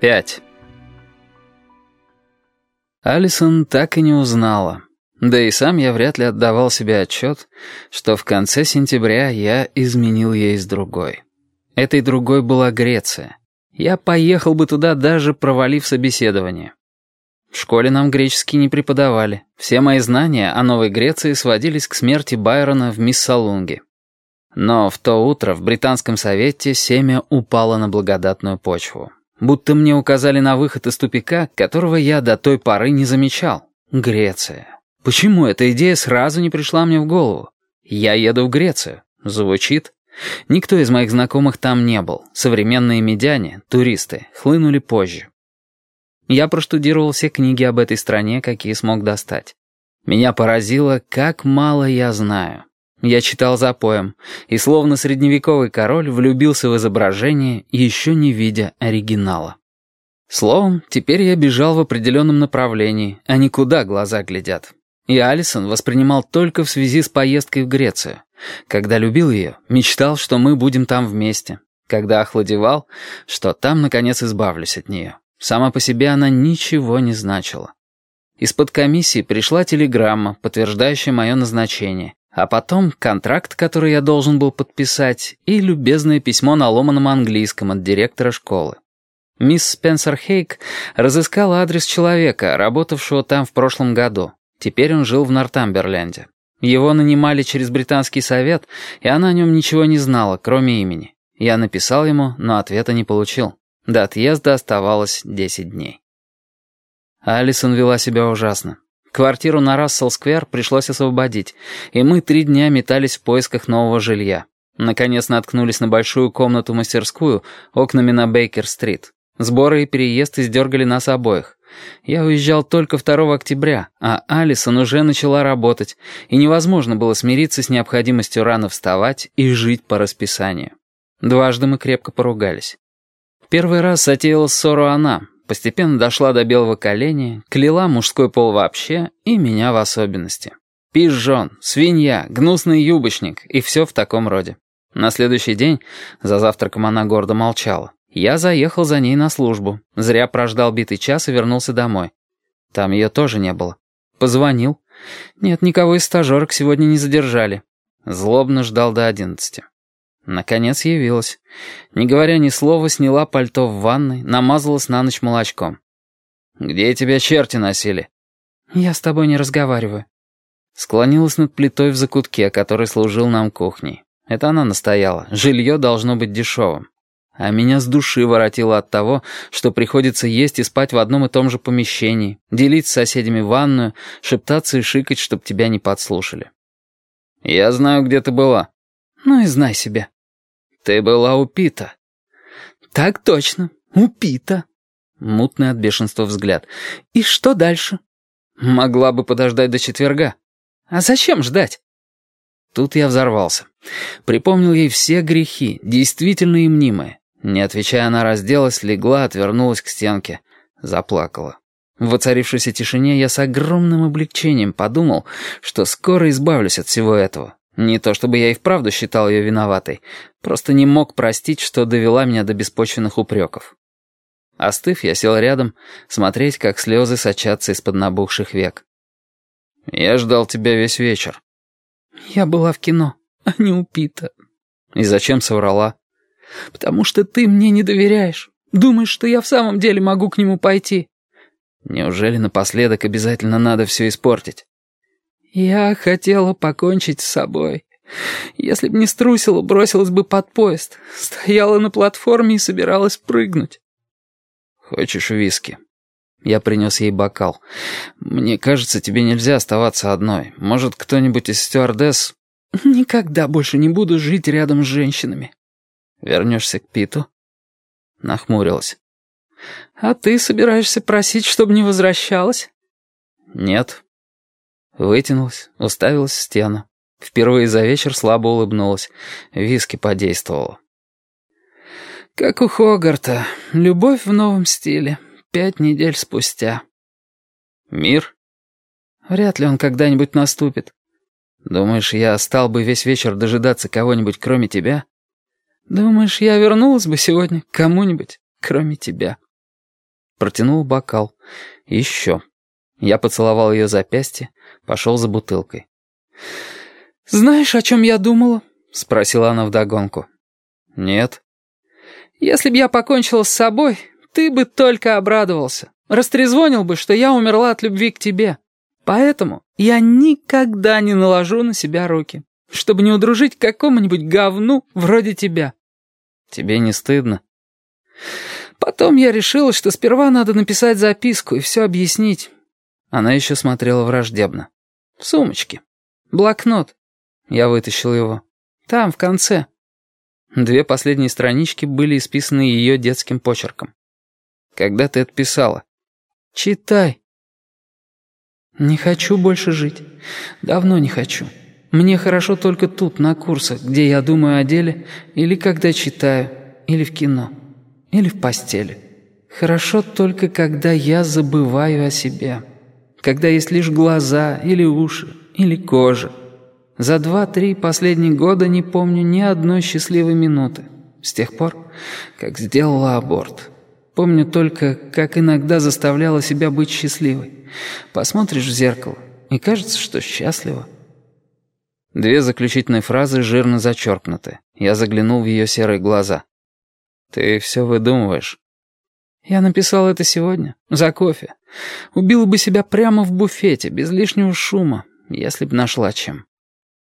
5. Алисон так и не узнала. Да и сам я вряд ли отдавал себе отчет, что в конце сентября я изменил ей с другой. Этой другой была Греция. Я поехал бы туда, даже провалив собеседование. В школе нам греческий не преподавали. Все мои знания о Новой Греции сводились к смерти Байрона в Миссалунге. Но в то утро в Британском совете семя упало на благодатную почву. Будто мне указали на выход из тупика, которого я до той поры не замечал. Греция. Почему эта идея сразу не пришла мне в голову? Я еду в Грецию. Звучит. Никто из моих знакомых там не был. Современные медяне, туристы, хлынули позже. Я проштудировал все книги об этой стране, какие смог достать. Меня поразило, как мало я знаю. Я читал запоем, и словно средневековый король влюбился в изображение, еще не видя оригинала. Словом, теперь я бежал в определенном направлении, а не куда глаза глядят. И Алисон воспринимал только в связи с поездкой в Грецию. Когда любил ее, мечтал, что мы будем там вместе. Когда охладевал, что там, наконец, избавлюсь от нее. Сама по себе она ничего не значила. Из-под комиссии пришла телеграмма, подтверждающая мое назначение, а потом контракт, который я должен был подписать, и любезное письмо на ломаном английском от директора школы. Мисс Спенсер Хейк разыскала адрес человека, работавшего там в прошлом году. Теперь он жил в Нортамберленде. Его нанимали через британский совет, и она о нем ничего не знала, кроме имени. Я написал ему, но ответа не получил. До отъезда оставалось 10 дней. Алисон вела себя ужасно. Квартиру на Рассел-сквер пришлось освободить, и мы три дня метались в поисках нового жилья. Наконец наткнулись на большую комнату-мастерскую окнами на Бейкер-стрит. Сборы и переезд издергали нас обоих. Я уезжал только 2 октября, а Алисон уже начала работать, и невозможно было смириться с необходимостью рано вставать и жить по расписанию. Дважды мы крепко поругались. Первый раз затеяла ссору она, Постепенно дошла до белого коленя, кляла мужской пол вообще и меня в особенности. Пижон, свинья, гнусный юбочник и все в таком роде. На следующий день, за завтраком она гордо молчала. Я заехал за ней на службу. Зря прождал битый час и вернулся домой. Там ее тоже не было. Позвонил. Нет, никого из стажерок сегодня не задержали. Злобно ждал до одиннадцати. Наконец явилась. Не говоря ни слова, сняла пальто в ванной, намазалась на ночь молочком. «Где тебя черти носили?» «Я с тобой не разговариваю». Склонилась над плитой в закутке, который служил нам кухней. Это она настояла. Жилье должно быть дешевым. А меня с души воротило от того, что приходится есть и спать в одном и том же помещении, делить с соседями ванную, шептаться и шикать, чтоб тебя не подслушали. «Я знаю, где ты была». «Ну и знай себе». «Ты была упита». «Так точно, упита». Мутный от бешенства взгляд. «И что дальше?» «Могла бы подождать до четверга». «А зачем ждать?» Тут я взорвался. Припомнил ей все грехи, действительно и мнимые. Не отвечая, она разделась, легла, отвернулась к стенке. Заплакала. В воцарившейся тишине я с огромным облегчением подумал, что скоро избавлюсь от всего этого. Не то чтобы я и вправду считал ее виноватой, просто не мог простить, что довела меня до беспочвенных упреков. Остыв, я сел рядом, смотреть, как слезы сочатся из-под набухших век. «Я ждал тебя весь вечер». «Я была в кино, а не упита». «И зачем соврала?» «Потому что ты мне не доверяешь. Думаешь, что я в самом деле могу к нему пойти». «Неужели напоследок обязательно надо все испортить?» Я хотела покончить с собой. Если б не струсила, бросилась бы под поезд. Стояла на платформе и собиралась прыгнуть. «Хочешь виски?» Я принес ей бокал. «Мне кажется, тебе нельзя оставаться одной. Может, кто-нибудь из стюардесс...» «Никогда больше не буду жить рядом с женщинами». «Вернешься к Питу?» Нахмурилась. «А ты собираешься просить, чтобы не возвращалась?» «Нет». Вытянулась, уставилась в стену. Впервые за вечер слабо улыбнулась. Виски подействовала. «Как у Хогарта. Любовь в новом стиле. Пять недель спустя». «Мир?» «Вряд ли он когда-нибудь наступит. Думаешь, я стал бы весь вечер дожидаться кого-нибудь, кроме тебя?» «Думаешь, я вернулась бы сегодня к кому-нибудь, кроме тебя?» Протянул бокал. Еще. Я поцеловал ее запястье, пошел за бутылкой. «Знаешь, о чем я думала?» — спросила она вдогонку. «Нет». «Если б я покончила с собой, ты бы только обрадовался. Растрезвонил бы, что я умерла от любви к тебе. Поэтому я никогда не наложу на себя руки, чтобы не удружить какому-нибудь говну вроде тебя». «Тебе не стыдно?» Потом я решила, что сперва надо написать записку и все объяснить. Она еще смотрела враждебно. В сумочке. Блокнот. Я вытащил его. Там, в конце. Две последние странички были исписаны ее детским почерком. Когда ты это писала? Читай. Не хочу больше жить. Давно не хочу. Мне хорошо только тут, на курсах, где я думаю о деле, или когда читаю, или в кино. Или в постели. Хорошо только, когда я забываю о себе. Когда есть лишь глаза, или уши, или кожа. За два-три последних года не помню ни одной счастливой минуты. С тех пор, как сделала аборт. Помню только, как иногда заставляла себя быть счастливой. Посмотришь в зеркало, и кажется, что счастлива. Две заключительные фразы жирно зачеркнуты. Я заглянул в ее серые глаза. «Ты все выдумываешь». «Я написал это сегодня, за кофе. Убила бы себя прямо в буфете, без лишнего шума, если б нашла чем».